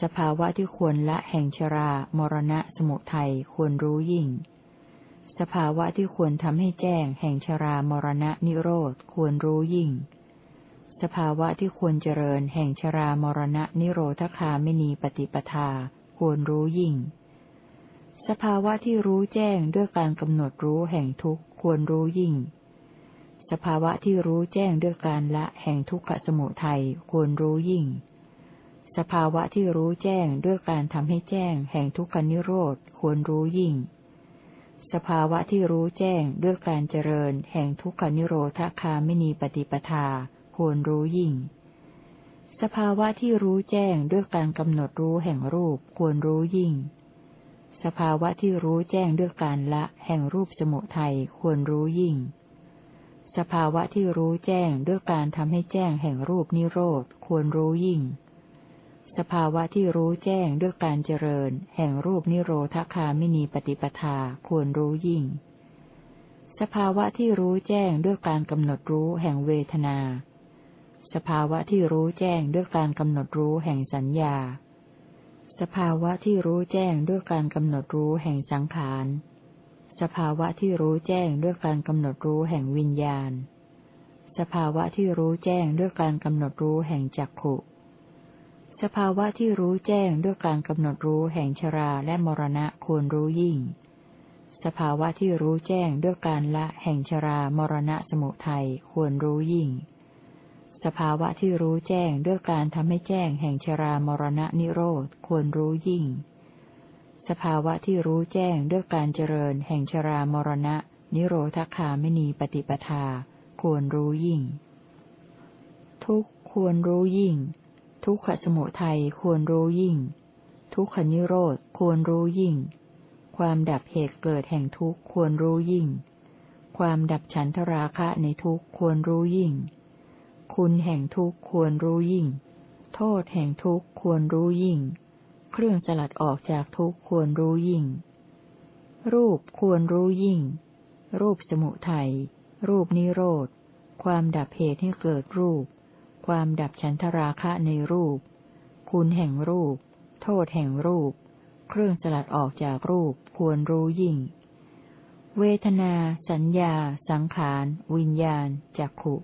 สภาวะที่ควรละแห่งชรา มรณะสมุทัยควรรู้ยิ่ง สภาวะที่ควรทำให้แจ้งแห่งชรามรณะนิโรธควรรู้ยิ่ง สภาวะที่ควรเจริญแห่งชรามรณะนิโรธคาไม่มีปฏิปทา ควรรู้ยิ่ง สภาวะที่รู้แจ้งด้วยการกำหนดรู้แห่งทุกข์ควรรู้ยิ่ง สภาวะที่รู้แจ้งด้วยการละแห่งทุกขสมุทัยควรรู้ยิ่ง สภาวะที่รู้แจ้งด้วยการทำให้แจ้งแห่งทุกขนิโรธควรรู้ยิ่งสภาวะที่รู้แจ้งด้วยการเจริญแห่งทุกขนิโรธคาไม่มีปฏิปทา ควรรู้ยิ่ง สภาวะที่รู้แจ้งด้วยการกำหนดรู้แห่งรูปควรรู้ยิ่ง สภาวะที่รู้แจ้งด้วยการละแห่งรูปสมุทัยควรรู้ยิ่ง สภาวะที่รู้แจ้งด้วยการทำให้แจ้งแห่งรูปนิโรธควรรู้ยิ่ง สภาวะที่รู้แจ้งด้วยการเจริญ แห่งรูปนิโรธคามินีปฏิปทาควรรู้ยิ่งสภาวะที่รู้แจ้งด้วยการกำหนดรู้แห่งเวทนา สภาวะที่รู้แจ้งด้วยการกำหนดรู้แห่งสัญญา สภาวะที่รู้แจ้งด้วยการกำหนดรู้แห่งสังขาร สภาวะที่รู้แจ้งด้วยการกำหนดรู้แห่งวิญญาณ สภาวะที่รู้แจ้งด้วยการกำหนดรู้แห่งจักขุ สภาวะที่รู้แจ้งด้วยการกำหนดรู้แห่งชราและมรณะควรรู้ยิ่ง สภาวะที่รู้แจ้งด้วยการละแห่งชรามรณะสมุทัยควรรู้ยิ่ง สภาวะที่รู้แจ้งด้วยการทำให้แจ้งแห่งชรามรณะนิโรธควรรู้ยิ่ง สภาวะที่รู้แจ้งด้วยการเจริญแห่งชรามรณะ นิโรธคาไม่มีปฏิปทา ควรรู้ยิ่ง ทุกควรรู้ยิ่ง ทุกขสมุทัยควรรู้ยิ่ง ทุกขนิโรธควรรู้ยิ่ง ความดับเหตุเกิดแห่งทุกควรรู้ยิ่ง ความดับฉันทราคะในทุกควรรู้ยิ่ง คุณแห่งทุกข์ควรรู้ยิ่ง โทษแห่งทุกข์ควรรู้ยิ่ง เครื่องสลัดออกจากทุกข์ควรรู้ยิ่ง รูปควรรู้ยิ่ง รูปสมุทัย รูปนิโรธ ความดับเหตุให้เกิดรูป ความดับฉันทราคะในรูป คุณแห่งรูป โทษแห่งรูป เครื่องสลัดออกจากรูปควรรู้ยิ่ง เวทนา สัญญา สังขาร วิญญาณ จักขุ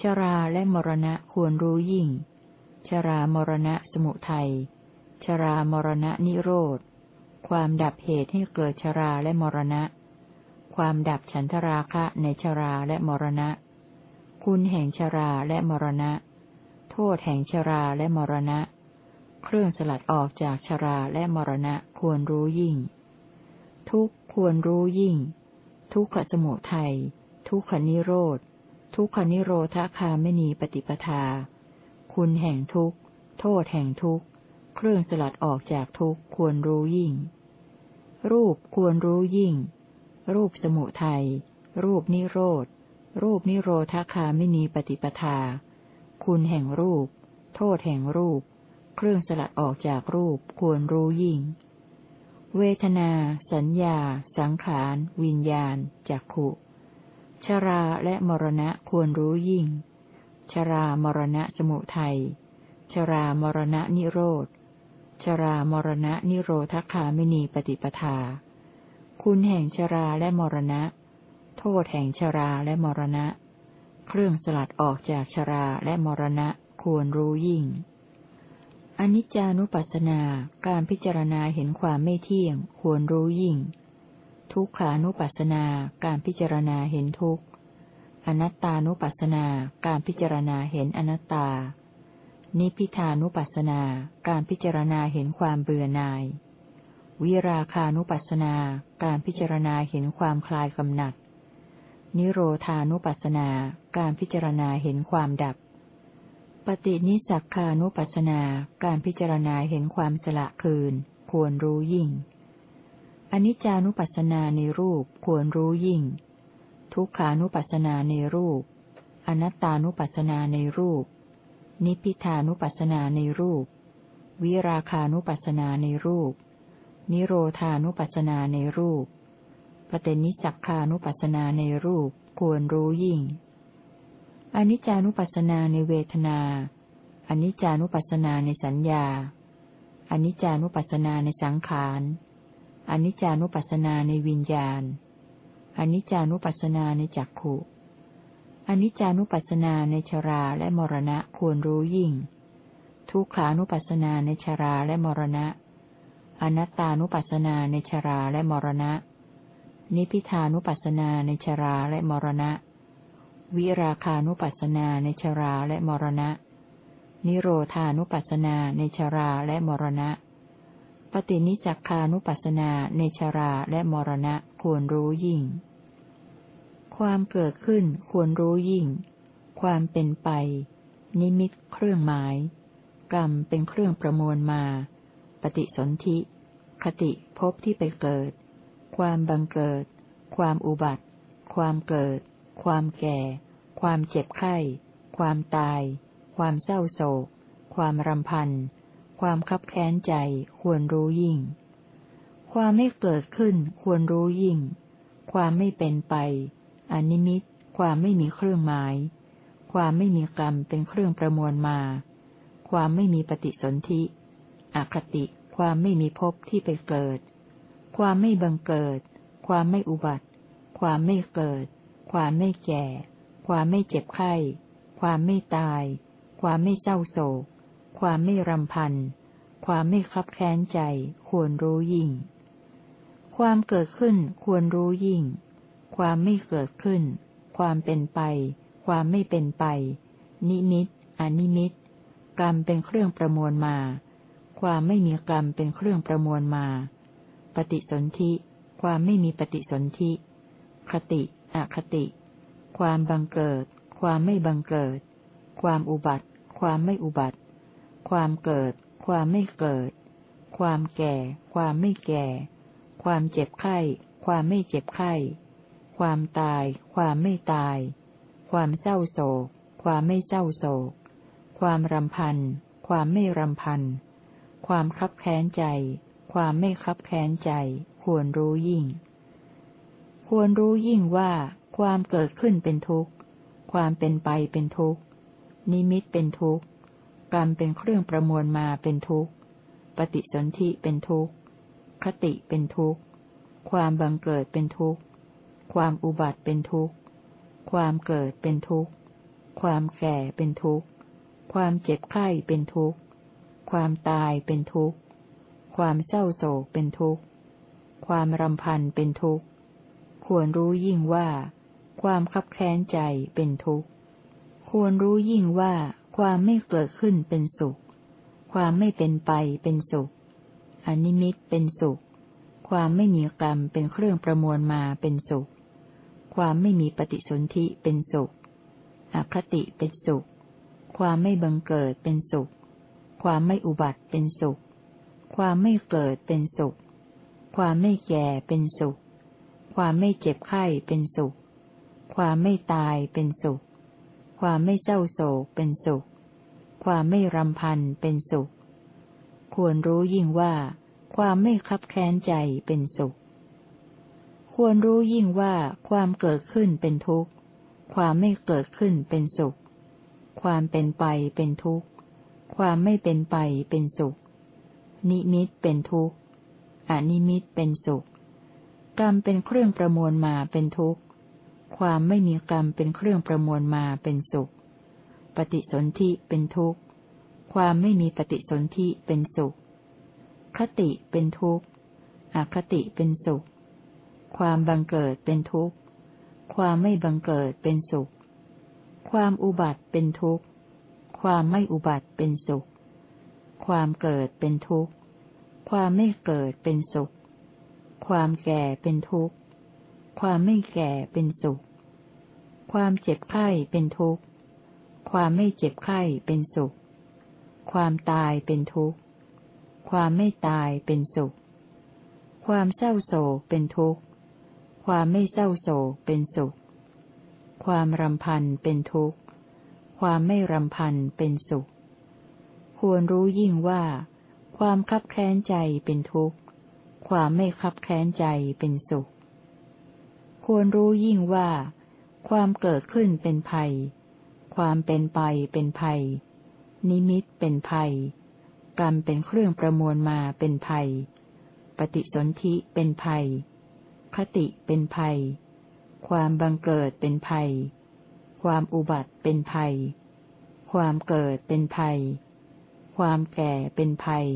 ชราและมรณะควรรู้ยิ่ง ชรามรณะสมุทัย ชรามรณะนิโรธ ความดับเหตุให้เกิดชราและมรณะ ความดับฉันทราคะในชราและมรณะ คุณแห่งชราและมรณะ โทษแห่งชราและมรณะ เครื่องสลัดออกจากชราและมรณะควรรู้ยิ่ง ทุกควรรู้ยิ่ง ทุกขสมุทัย ทุกขนิโรธ ทุกขนิโรธคาไม่มีปฏิปทา คุณแห่งทุกโทษแห่งทุกเครื่องสลัดออกจากทุกควรรู้ยิ่ง รูปควรรู้ยิ่ง รูปสมุทัย รูปนิโรธ รูปนิโรธคาไม่มีปฏิปทา คุณแห่งรูป โทษแห่งรูป เครื่องสลัดออกจากรูปควรรู้ยิ่ง เวทนา สัญญา สังขาร วิญญาณ จักขุ ชราและมรณะควรรู้ยิ่ง ชรามรณะสมุทัย ชรามรณะนิโรธ ชรามรณะนิโรธคามินีปฏิปทา คุณแห่งชราและมรณะ โทษแห่งชราและมรณะ เครื่องสลัดออกจากชราและมรณะควรรู้ยิ่งอนิจจานุปัสสนา การพิจารณาเห็นความไม่เที่ยง ควรรู้ยิ่ง ทุกขานุปัสสนาการพิจารณาเห็นทุกข์ อนัตตานุปัสสนาการพิจารณาเห็นอนัตตา นิพิทานุปัสสนาการพิจารณาเห็นความเบื่อหน่าย วิราคานุปัสสนาการพิจารณาเห็นความคลายกำหนัด นิโรธานุปัสสนาการพิจารณาเห็นความดับ ปฏินิสักานุปัสสนาการพิจารณาเห็นความสละคืนควรรู้ยิ่ง อนิจจานุปัสสนาในรูปควรรู้ยิ่ง ทุกขานุปัสสนาในรูป อนัตตานุปัสสนาในรูป นิพพิทานุปัสสนาในรูป วิราคานุปัสสนาในรูป นิโรธานุปัสสนาในรูปปเตนิสักคานุปัสสนาในรูปควรรู้ยิ่ง อนิจจานุปัสสนาในเวทนา อนิจจานุปัสสนาในสัญญา อนิจจานุปัสสนาในสังขาร อนิจจานุปัสสนาในวิญญาณ อนิจจานุปัสสนาในจักขุ อนิจจานุปัสสนาในชราและมรณะควรรู้ยิ่ง ทุกขานุปัสสนาในชราและมรณะ อนัตตานุปัสสนาในชราและมรณะ นิพิทานุปัสสนาในชราและมรณะ วิราคานุปัสสนาในชราและมรณะ นิโรธานุปัสสนาในชราและมรณะ ปฏินิจักคานุปัสนาในชราและมรณะควรรู้ยิ่ง ความเกิดขึ้นควรรู้ยิ่ง ความเป็นไป นิมิตเครื่องหมาย กรรมเป็นเครื่องประมวลมา ปฏิสนธิ คติภพที่ไปเกิด ความบังเกิด ความอุบัติ ความเกิด ความแก่ ความเจ็บไข้ ความตาย ความเศร้าโศก ความรำพัน ความคับแค้นใจควรรู้ยิ่ง ความไม่เกิดขึ้นควรรู้ยิ่ง ความไม่เป็นไป อนิมิต ความไม่มีเครื่องหมาย ความไม่มีกรรมเป็นเครื่องประมวลมา ความไม่มีปฏิสนธิ อคติ ความไม่มีภพที่ไปเกิด ความไม่บังเกิด ความไม่อุบัติ ความไม่เกิด ความไม่แก่ ความไม่เจ็บไข้ ความไม่ตาย ความไม่เศร้าโศก ความไม่รำพัน ความไม่คับแค้นใจ ควรรู้ยิ่ง ความเกิดขึ้นควรรู้ยิ่ง ความไม่เกิดขึ้น ความเป็นไป ความไม่เป็นไป นิมิต อนิมิต กรรมเป็นเครื่องประมวลมา ความไม่มีกรรมเป็นเครื่องประมวลมา ปฏิสนธิ ความไม่มีปฏิสนธิ คติ อคติ ความบังเกิด ความไม่บังเกิด ความอุบัติ ความไม่อุบัติ ความเกิด ความไม่เกิด ความแก่ ความไม่แก่ ความเจ็บไข้ ความไม่เจ็บไข้ ความตาย ความไม่ตาย ความเศร้าโศก ความไม่เศร้าโศก ความรำพัน ความไม่รำพัน ความคับแค้นใจ ความไม่คับแค้นใจ ควรรู้ยิ่ง ควรรู้ยิ่งว่า ความเกิดขึ้นเป็นทุกข์ ความเป็นไปเป็นทุกข์ นิมิตเป็นทุกข์ กรรมเป็นเครื่องประมวลมาเป็นทุกข์ ปฏิสนธิเป็นทุกข์ คติเป็นทุกข์ ความบังเกิดเป็นทุกข์ ความอุบัติเป็นทุกข์ ความเกิดเป็นทุกข์ ความแก่เป็นทุกข์ ความเจ็บไข้เป็นทุกข์ ความตายเป็นทุกข์ ความเศร้าโศกเป็นทุกข์ ความรำพันเป็นทุกข์ ควรรู้ยิ่งว่า ความคับแค้นใจเป็นทุกข์ ควรรู้ยิ่งว่า ความไม่เกิดขึ้นเป็นสุข ความไม่เป็นไปเป็นสุข อนิมิตเป็นสุข ความไม่มีกรรมเป็นเครื่องประมวลมาเป็นสุข ความไม่มีปฏิสนธิเป็นสุข อคติเป็นสุข ความไม่บังเกิดเป็นสุข ความไม่อุบัติเป็นสุข ความไม่เกิดเป็นสุข ความไม่แก่เป็นสุข ความไม่เจ็บไข้เป็นสุข ความไม่ตายเป็นสุข ความไม่เศร้าโศกเป็นสุข ความไม่รำพันเป็นสุข ควรรู้ยิ่งว่า ความไม่คับแค้นใจเป็นสุข ควรรู้ยิ่งว่าความเกิดขึ้นเป็นทุกข์ ความไม่เกิดขึ้นเป็นสุข ความเป็นไปเป็นทุกข์ ความไม่เป็นไปเป็นสุข นิมิตเป็นทุกข์อนิมิตเป็นสุข กรรมเป็นเครื่องประมวลมาเป็นทุกข์ ความไม่มีกรรมเป็นเครื่องประมวลมาเป็นสุข ปฏิสนธิเป็นทุกข์ ความไม่มีปฏิสนธิเป็นสุข คติเป็นทุกข์ อคติเป็นสุข ความบังเกิดเป็นทุกข์ ความไม่บังเกิดเป็นสุข ความอุบัติเป็นทุกข์ ความไม่อุบัติเป็นสุข ความเกิดเป็นทุกข์ ความไม่เกิดเป็นสุข ความแก่เป็นทุกข์ ความไม่แก่เป็นสุข ความเจ็บไข้เป็นทุกข์ ความไม่เจ็บไข้เป็นสุข ความตายเป็นทุกข์ ความไม่ตายเป็นสุข ความเศร้าโศกเป็นทุกข์ ความไม่เศร้าโศกเป็นสุข ความรำพันเป็นทุกข์ ความไม่รำพันเป็นสุข ควรรู้ยิ่งว่า ความคับแค้นใจเป็นทุกข์ ความไม่คับแค้นใจเป็นสุข ควรรู้ยิ่งว่า ความเกิดขึ้นเป็นภัย ความเป็นไปเป็นภัย นิมิตเป็นภัย กรรมเป็นเครื่องประมวลมาเป็นภัย ปฏิสนธิเป็นภัย คติเป็นภัย ความบังเกิดเป็นภัย ความอุบัติเป็นภัย ความเกิดเป็นภัย ความแก่เป็นภัย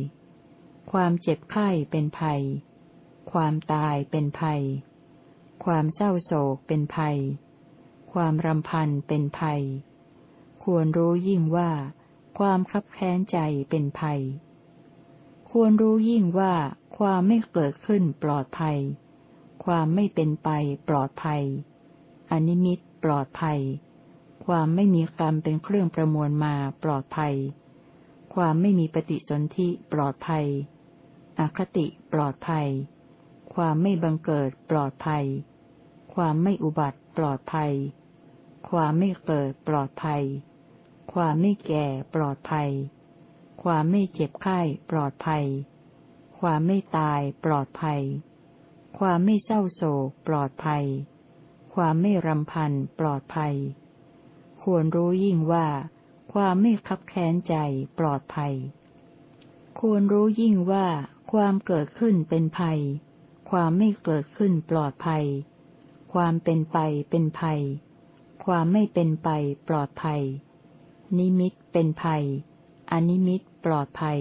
ความเจ็บไข้เป็นภัย ความตายเป็นภัย ความเศร้าโศกเป็นภัย ความรำพันเป็นภัย ควรรู้ยิ่งว่า ความคับแค้นใจเป็นภัย ควรรู้ยิ่งว่า ความไม่เกิดขึ้นปลอดภัย ความไม่เป็นไปปลอดภัย อนิมิตปลอดภัย ความไม่มีกรรมเป็นเครื่องประมวลมาปลอดภัย ความไม่มีปฏิสนธิปลอดภัย อคติปลอดภัย ความไม่บังเกิดปลอดภัย ความไม่อุบัติปลอดภัย ความไม่เกิดปลอดภัย ความไม่แก่ปลอดภัย ความไม่เจ็บไข้ปลอดภัย ความไม่ตายปลอดภัย ความไม่เศร้าโศกปลอดภัย ความไม่รำพันปลอดภัย ควรรู้ยิ่งว่า ความไม่คับแค้นใจปลอดภัย ควรรู้ยิ่งว่าความเกิดขึ้นเป็นภัย ความไม่เกิดขึ้นปลอดภัย ความเป็นไปเป็นภัย ความไม่เป็นไปปลอดภัย นิมิตเป็นภัย อนิมิตปลอดภัย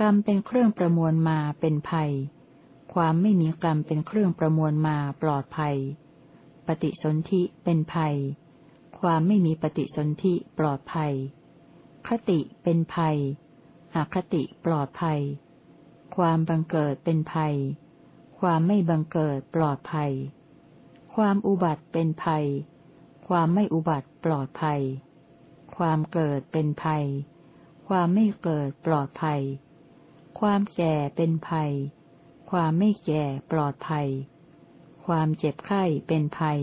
กรรมเป็นเครื่องประมวลมาเป็นภัย ความไม่มีกรรมเป็นเครื่องประมวลมาปลอดภัย ปฏิสนธิเป็นภัย ความไม่มีปฏิสนธิปลอดภัย คติเป็นภัยอคติปลอดภัย ความบังเกิดเป็นภัย ความไม่บังเกิดปลอดภัย ความอุบัติเป็นภัย ความไม่อุบัติปลอดภัย ความเกิดเป็นภัย ความไม่เกิดปลอดภัย ความแก่เป็นภัย ความไม่แก่ปลอดภัย ความเจ็บไข้เป็นภัย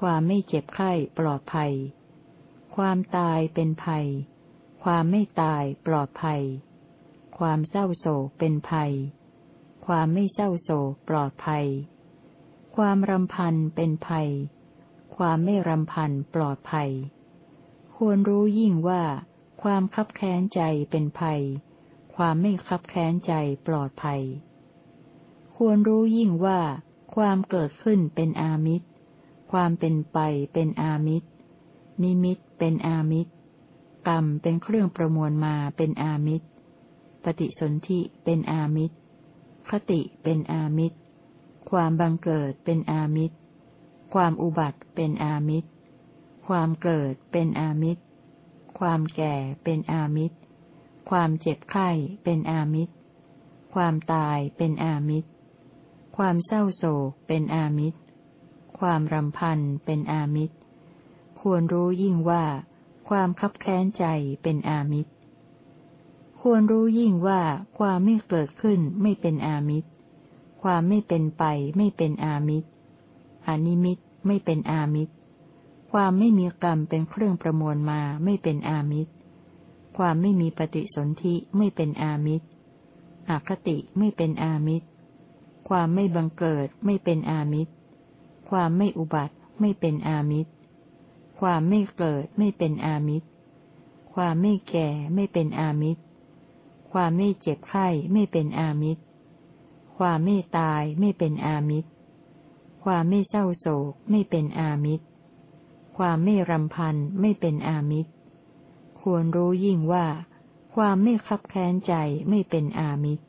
ความไม่เจ็บไข้ปลอดภัย ความตายเป็นภัย ความไม่ตายปลอดภัย ความเศร้าโศกเป็นภัย ความไม่เศร้าโศกปลอดภัย ความรำพันเป็นภัย ความไม่รำพันปลอดภัย ควรรู้ยิ่งว่า ความคับแค้นใจเป็นภัย ความไม่คับแค้นใจปลอดภัย ควรรู้ยิ่งว่า ความเกิดขึ้นเป็นอามิตร ความเป็นไปเป็นอามิตร นิมิตเป็นอามิตร กรรมเป็นเครื่องประมวลมาเป็นอามิตร ปฏิสนธิเป็นอามิตร คติเป็นอามิตร ความบังเกิดเป็นอามิตร ความอุบัติเป็นอามิตร ความเกิดเป็นอามิตร ความแก่เป็นอามิตร ความเจ็บไข้เป็นอามิตร ความตายเป็นอามิตร ความเศร้าโศกเป็นอามิตร ความรำพันเป็นอามิตร ควรรู้ยิ่งว่า ความคับแค้นใจเป็นอามิตร ควรรู้ยิ่งว่าความไม่เกิดขึ้นไม่เป็นอามิตร ความไม่เป็นไปไม่เป็นอามิตรอนิมิตไม่เป็นอามิตร ความไม่มีกรรมเป็นเครื่องประมวลมาไม่เป็นอามิตร ความไม่มีปฏิสนธิไม่เป็นอามิตรอคติไม่เป็นอามิตร ความไม่บังเกิดไม่เป็นอามิตร ความไม่อุบัติไม่เป็นอามิตร ความไม่เกิดไม่เป็นอามิตร ความไม่แก่ไม่เป็นอามิตร ความไม่เจ็บไข้ไม่เป็นอามิตร ความไม่ตายไม่เป็นอามิตร ความไม่เศร้าโศกไม่เป็นอามิตร ความไม่รำพันไม่เป็นอามิตร ควรรู้ยิ่งว่า ความไม่คับแค้นใจไม่เป็นอามิตร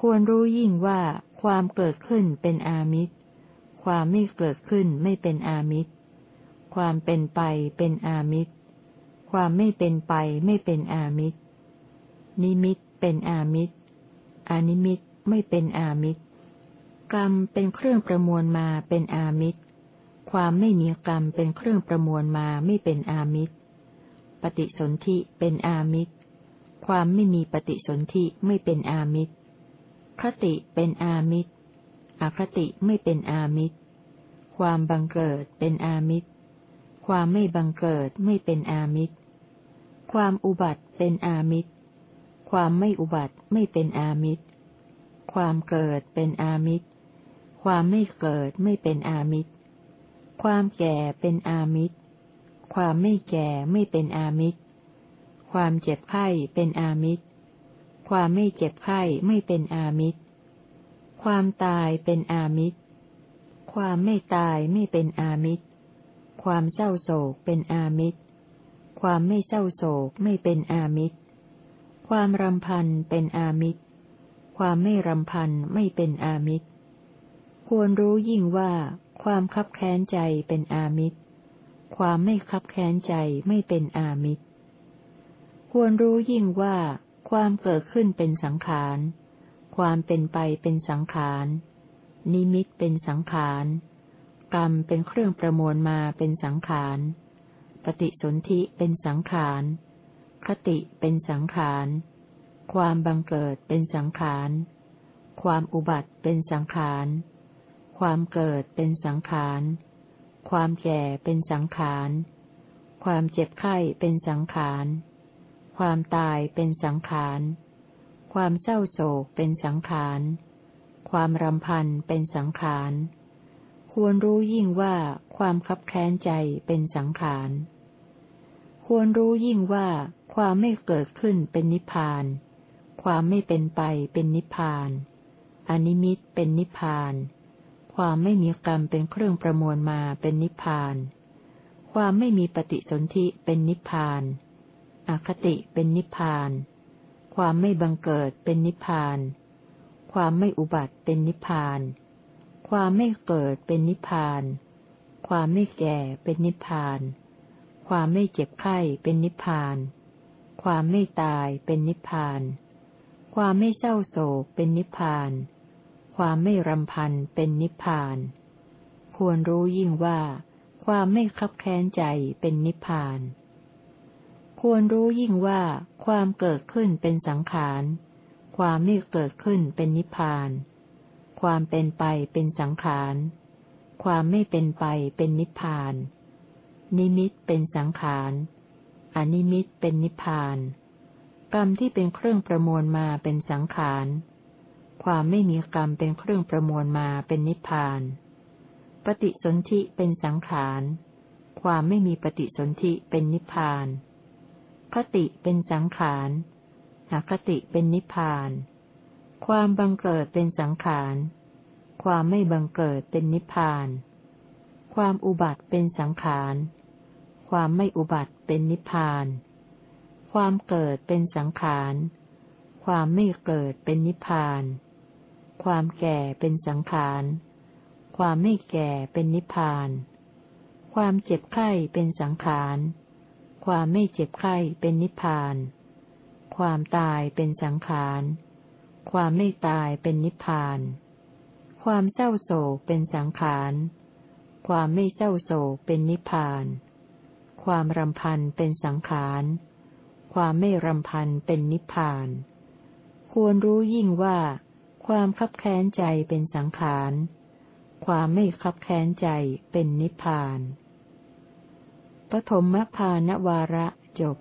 ควรรู้ยิ่งว่า ความเกิดขึ้นเป็นอามิตร ความไม่เกิดขึ้นไม่เป็นอามิตร ความเป็นไปเป็นอามิตร ความไม่เป็นไปไม่เป็นอามิตร นิมิตเป็นอามิตรอนิมิตไม่เป็นอามิตรกรรมเป็นเครื่องประมวลมาเป็นอามิตรความไม่มีกรรมเป็นเครื่องประมวลมาไม่เป็นอามิตรปฏิสนธิเป็นอามิตรความไม่มีปฏิสนธิไม่เป็นอามิตรคติเป็นอามิตรอคติไม่เป็นอามิตรความบังเกิดเป็นอามิตรความไม่บังเกิดไม่เป็นอามิตรความอุบัติเป็นอามิตร ความไม่อุบัติไม่เป็นอามิตร ความเกิดเป็นอามิตร ความไม่เกิดไม่เป็นอามิตร ความแก่เป็นอามิตร ความไม่แก่ไม่เป็นอามิตร ความเจ็บไข้เป็นอามิตร ความไม่เจ็บไข้ไม่เป็นอามิตร ความตายเป็นอามิตร ความไม่ตายไม่เป็นอามิตร ความเศร้าโศกเป็นอามิตร ความไม่เศร้าโศกไม่เป็นอามิตร ความรำพันเป็นอามิตร ความไม่รำพันไม่เป็นอามิตร ควรรู้ยิ่งว่า ความคับแค้นใจเป็นอามิตร ความไม่คับแค้นใจไม่เป็นอามิตร ควรรู้ยิ่งว่า ความเกิดขึ้นเป็นสังขาร ความเป็นไปเป็นสังขาร นิมิตเป็นสังขาร กรรมเป็นเครื่องประมวลมาเป็นสังขาร ปฏิสนธิเป็นสังขาร คติเป็นสังขาร ความบังเกิดเป็นสังขาร ความอุบัติเป็นสังขาร ความเกิดเป็นสังขาร ความแก่เป็นสังขาร ความเจ็บไข้เป็นสังขาร ความตายเป็นสังขาร ความเศร้าโศกเป็นสังขาร ความรำพันเป็นสังขาร ควรรู้ยิ่งว่าความคับแค้นใจเป็นสังขาร ควรรู้ยิ่งว่าความไม่เกิดขึ้นเป็นนิพพาน ความไม่เป็นไปเป็นนิพพาน อนิมิตเป็นนิพพาน ความไม่มีกรรมเป็นเครื่องประมวลมาเป็นนิพพาน ความไม่มีปฏิสนธิเป็นนิพพาน อคติเป็นนิพพาน ความไม่บังเกิดเป็นนิพพาน ความไม่อุบัติเป็นนิพพาน ความไม่เกิดเป็นนิพพาน ความไม่แก่เป็นนิพพาน ความไม่เจ็บไข้เป็นนิพพาน ความไม่ตายเป็นนิพพาน ความไม่เศร้าโศกเป็นนิพพาน ความไม่รำพันเป็นนิพพาน ควรรู้ยิ่งว่า ความไม่คับแค้นใจเป็นนิพพาน ควรรู้ยิ่งว่า ความเกิดขึ้นเป็นสังขาร ความไม่เกิดขึ้นเป็นนิพพาน ความเป็นไปเป็นสังขาร ความไม่เป็นไปเป็นนิพพานนิ นิมิตเป็นสังขารอนิมิตเป็นนิพพาน กรรมที่เป็นเครื่องประมวลมาเป็นสังขาร ความไม่มีกรรมเป็นเครื่องประมวลมาเป็นนิพพาน ปฏิสนธิเป็นสังขาร ความไม่มีปฏิสนธิเป็นนิพพาน คติเป็นสังขารอคติเป็นนิพพาน ความบังเกิดเป็นสังขาร ความไม่บังเกิดเป็นนิพพาน ความอุบัติเป็นสังขาร ความไม่อุบัติเป็นนิพพาน ความเกิดเป็นสังขาร ความไม่เกิดเป็นนิพพาน ความแก่เป็นสังขาร ความไม่แก่เป็นนิพพาน ความเจ็บไข้เป็นสังขาร ความไม่เจ็บไข้เป็นนิพพาน ความตายเป็นสังขาร ความไม่ตายเป็นนิพพาน ความเศร้าโศกเป็นสังขาร ความไม่เศร้าโศกเป็นนิพพาน ความรำพันเป็นสังขาร ความไม่รำพันเป็นนิพพาน ควรรู้ยิ่งว่า ความคับแค้นใจเป็นสังขาร ความไม่คับแค้นใจเป็นนิพพาน ปฐมมพานวาระจบ